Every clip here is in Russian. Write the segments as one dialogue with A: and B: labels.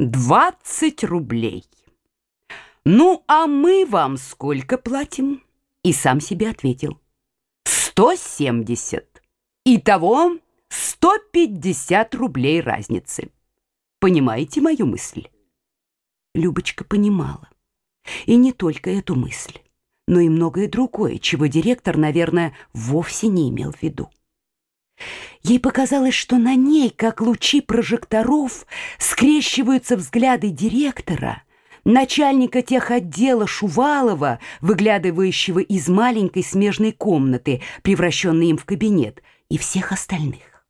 A: 20 рублей. Ну, а мы вам сколько платим? И сам себе ответил. 170. Итого 150 рублей разницы. Понимаете мою мысль? Любочка понимала. И не только эту мысль, но и многое другое, чего директор, наверное, вовсе не имел в виду. Ей показалось, что на ней, как лучи прожекторов, скрещиваются взгляды директора, начальника тех отдела Шувалова, выглядывающего из маленькой смежной комнаты, превращенной им в кабинет, и всех остальных.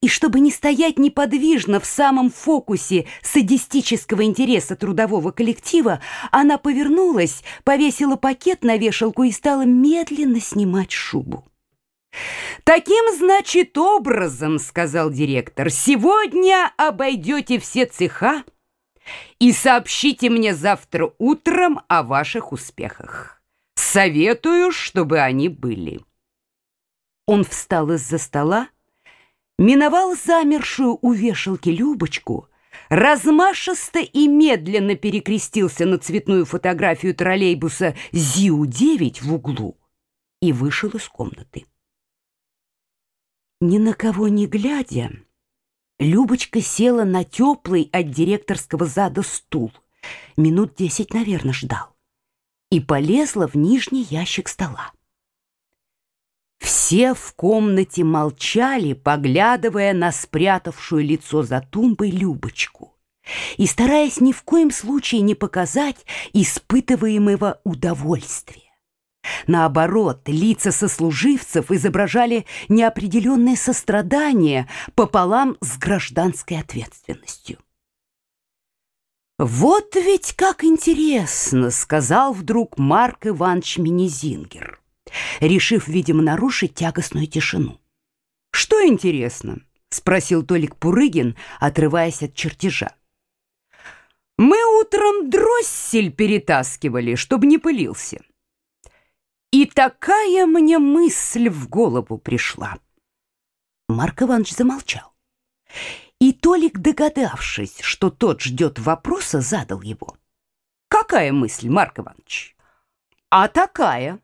A: И чтобы не стоять неподвижно в самом фокусе садистического интереса трудового коллектива, она повернулась, повесила пакет на вешалку и стала медленно снимать шубу. «Таким, значит, образом, — сказал директор, — сегодня обойдете все цеха и сообщите мне завтра утром о ваших успехах. Советую, чтобы они были». Он встал из-за стола, миновал замершую у вешалки Любочку, размашисто и медленно перекрестился на цветную фотографию троллейбуса ЗИУ-9 в углу и вышел из комнаты. Ни на кого не глядя, Любочка села на теплый от директорского зада стул. Минут десять, наверное, ждал. И полезла в нижний ящик стола. Все в комнате молчали, поглядывая на спрятавшую лицо за тумбой Любочку и стараясь ни в коем случае не показать испытываемого удовольствия. Наоборот, лица сослуживцев изображали неопределенное сострадание пополам с гражданской ответственностью. «Вот ведь как интересно!» — сказал вдруг Марк Иванович Минизингер, решив, видимо, нарушить тягостную тишину. «Что интересно?» — спросил Толик Пурыгин, отрываясь от чертежа. «Мы утром дроссель перетаскивали, чтобы не пылился». И такая мне мысль в голову пришла. Марк Иванович замолчал. И Толик, догадавшись, что тот ждет вопроса, задал его. «Какая мысль, Марк Иванович?» «А такая.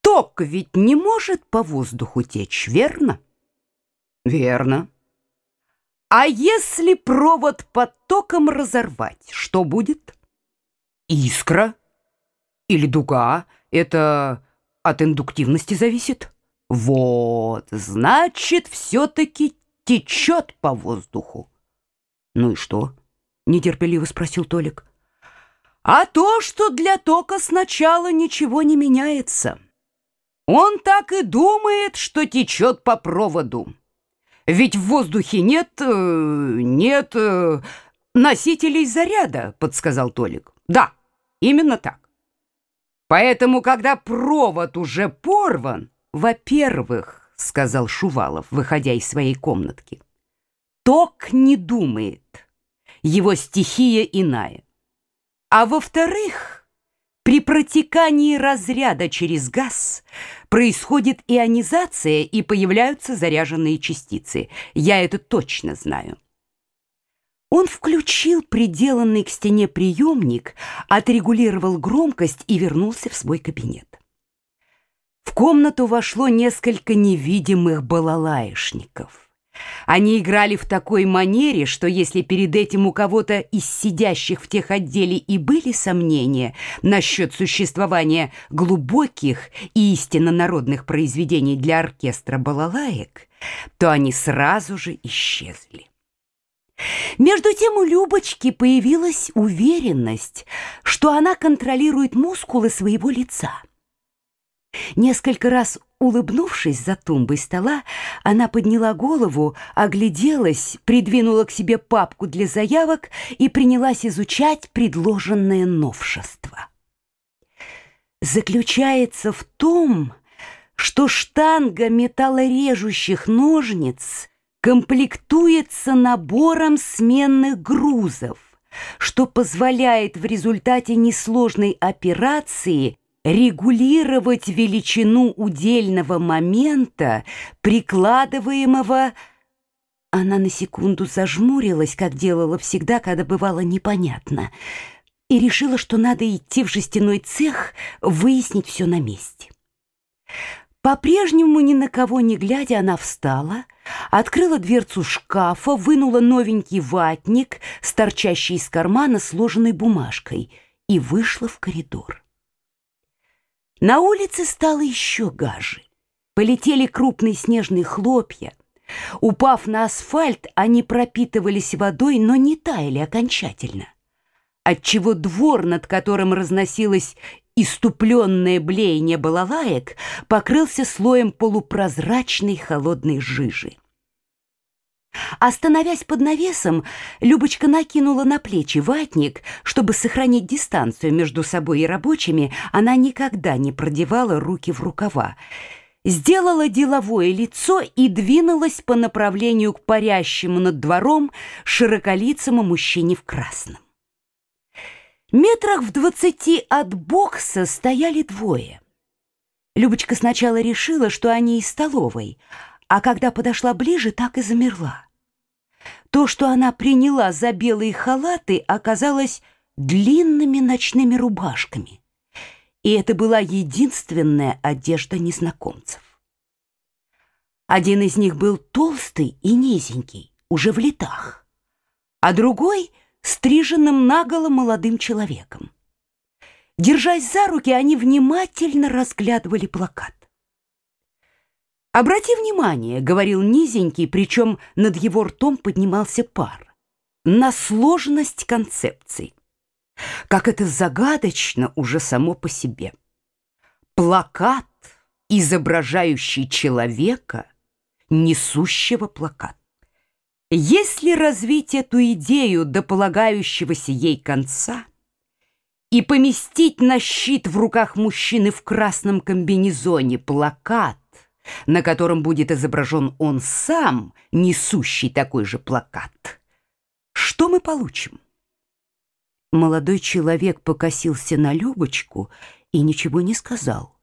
A: Ток ведь не может по воздуху течь, верно?» «Верно. А если провод под током разорвать, что будет?» «Искра или дуга?» Это от индуктивности зависит? Вот, значит, все-таки течет по воздуху. Ну и что? Нетерпеливо спросил Толик. А то, что для тока сначала ничего не меняется. Он так и думает, что течет по проводу. Ведь в воздухе нет... Э, нет... Э, носителей заряда, подсказал Толик. Да, именно так. Поэтому, когда провод уже порван, во-первых, сказал Шувалов, выходя из своей комнатки, ток не думает, его стихия иная. А во-вторых, при протекании разряда через газ происходит ионизация и появляются заряженные частицы. Я это точно знаю. Он включил приделанный к стене приемник, отрегулировал громкость и вернулся в свой кабинет. В комнату вошло несколько невидимых балалаишников. Они играли в такой манере, что если перед этим у кого-то из сидящих в тех отделе и были сомнения насчет существования глубоких и истинно народных произведений для оркестра балалаек, то они сразу же исчезли. Между тем у Любочки появилась уверенность, что она контролирует мускулы своего лица. Несколько раз улыбнувшись за тумбой стола, она подняла голову, огляделась, придвинула к себе папку для заявок и принялась изучать предложенное новшество. Заключается в том, что штанга металлорежущих ножниц – комплектуется набором сменных грузов, что позволяет в результате несложной операции регулировать величину удельного момента, прикладываемого Она на секунду зажмурилась, как делала всегда, когда бывало непонятно, и решила, что надо идти в жестяной цех, выяснить все на месте. По-прежнему ни на кого не глядя, она встала, открыла дверцу шкафа, вынула новенький ватник с торчащей из кармана сложенной бумажкой и вышла в коридор. На улице стало еще гаже. Полетели крупные снежные хлопья. Упав на асфальт, они пропитывались водой, но не таяли окончательно. Отчего двор, над которым разносилось иступленное блеяние балалаек, покрылся слоем полупрозрачной холодной жижи. Остановясь под навесом, Любочка накинула на плечи ватник, чтобы сохранить дистанцию между собой и рабочими, она никогда не продевала руки в рукава сделала деловое лицо и двинулась по направлению к парящему над двором широколицому мужчине в красном. Метрах в двадцати от бокса стояли двое. Любочка сначала решила, что они из столовой, а когда подошла ближе, так и замерла. То, что она приняла за белые халаты, оказалось длинными ночными рубашками и это была единственная одежда незнакомцев. Один из них был толстый и низенький, уже в летах, а другой — стриженным наголо молодым человеком. Держась за руки, они внимательно разглядывали плакат. «Обрати внимание», — говорил низенький, причем над его ртом поднимался пар, «на сложность концепций как это загадочно уже само по себе. Плакат, изображающий человека, несущего плакат. Если развить эту идею до полагающегося ей конца и поместить на щит в руках мужчины в красном комбинезоне плакат, на котором будет изображен он сам, несущий такой же плакат, что мы получим? Молодой человек покосился на Любочку и ничего не сказал.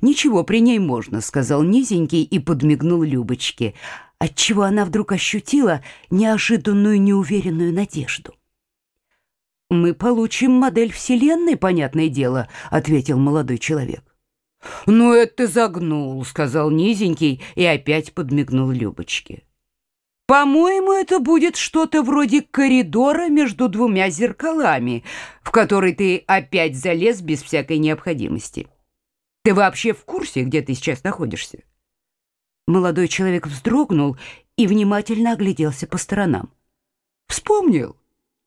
A: «Ничего, при ней можно», — сказал низенький и подмигнул Любочке, отчего она вдруг ощутила неожиданную неуверенную надежду. «Мы получим модель Вселенной, понятное дело», — ответил молодой человек. «Ну, это загнул», — сказал низенький и опять подмигнул Любочке. По-моему, это будет что-то вроде коридора между двумя зеркалами, в который ты опять залез без всякой необходимости. Ты вообще в курсе, где ты сейчас находишься? Молодой человек вздрогнул и внимательно огляделся по сторонам. Вспомнил?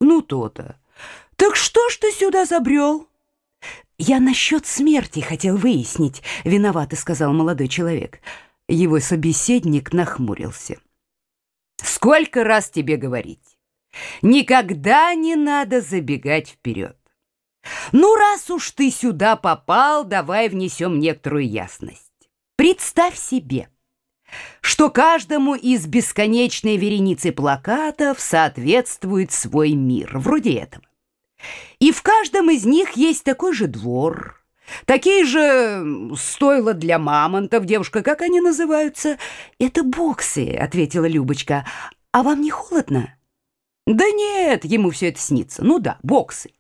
A: Ну, то-то. Так что ж ты сюда забрел? Я насчет смерти хотел выяснить, виновато сказал молодой человек. Его собеседник нахмурился. Сколько раз тебе говорить? Никогда не надо забегать вперед. Ну, раз уж ты сюда попал, давай внесем некоторую ясность. Представь себе, что каждому из бесконечной вереницы плакатов соответствует свой мир, вроде этого. И в каждом из них есть такой же двор, Такие же стойла для мамонтов, девушка, как они называются? Это боксы, ответила Любочка. А вам не холодно? Да нет, ему все это снится. Ну да, боксы.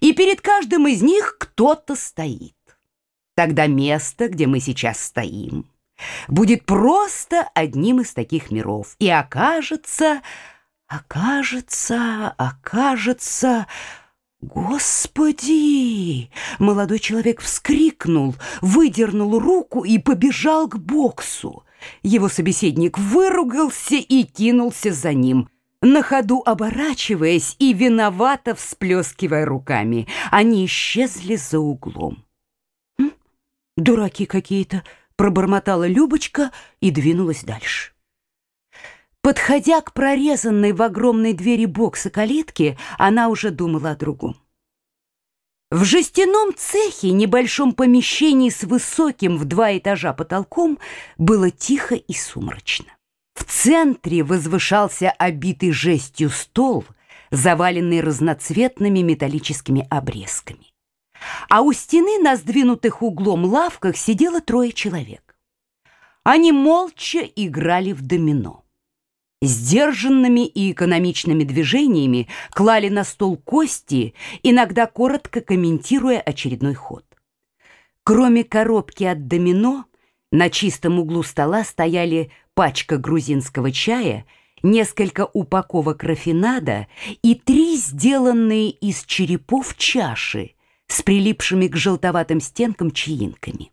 A: И перед каждым из них кто-то стоит. Тогда место, где мы сейчас стоим, будет просто одним из таких миров. И окажется, окажется, окажется... «Господи!» Молодой человек вскрикнул, выдернул руку и побежал к боксу. Его собеседник выругался и кинулся за ним, на ходу оборачиваясь и виновато всплескивая руками. Они исчезли за углом. «Дураки какие-то!» — пробормотала Любочка и двинулась дальше. Подходя к прорезанной в огромной двери бокса калитки, она уже думала о другом. В жестяном цехе, небольшом помещении с высоким в два этажа потолком, было тихо и сумрачно. В центре возвышался обитый жестью стол, заваленный разноцветными металлическими обрезками. А у стены на сдвинутых углом лавках сидело трое человек. Они молча играли в домино. сдержанными и экономичными движениями клали на стол кости, иногда коротко комментируя очередной ход. Кроме коробки от домино, на чистом углу стола стояли пачка грузинского чая, несколько упаковок рафинада и три сделанные из черепов чаши с прилипшими к желтоватым стенкам чаинками.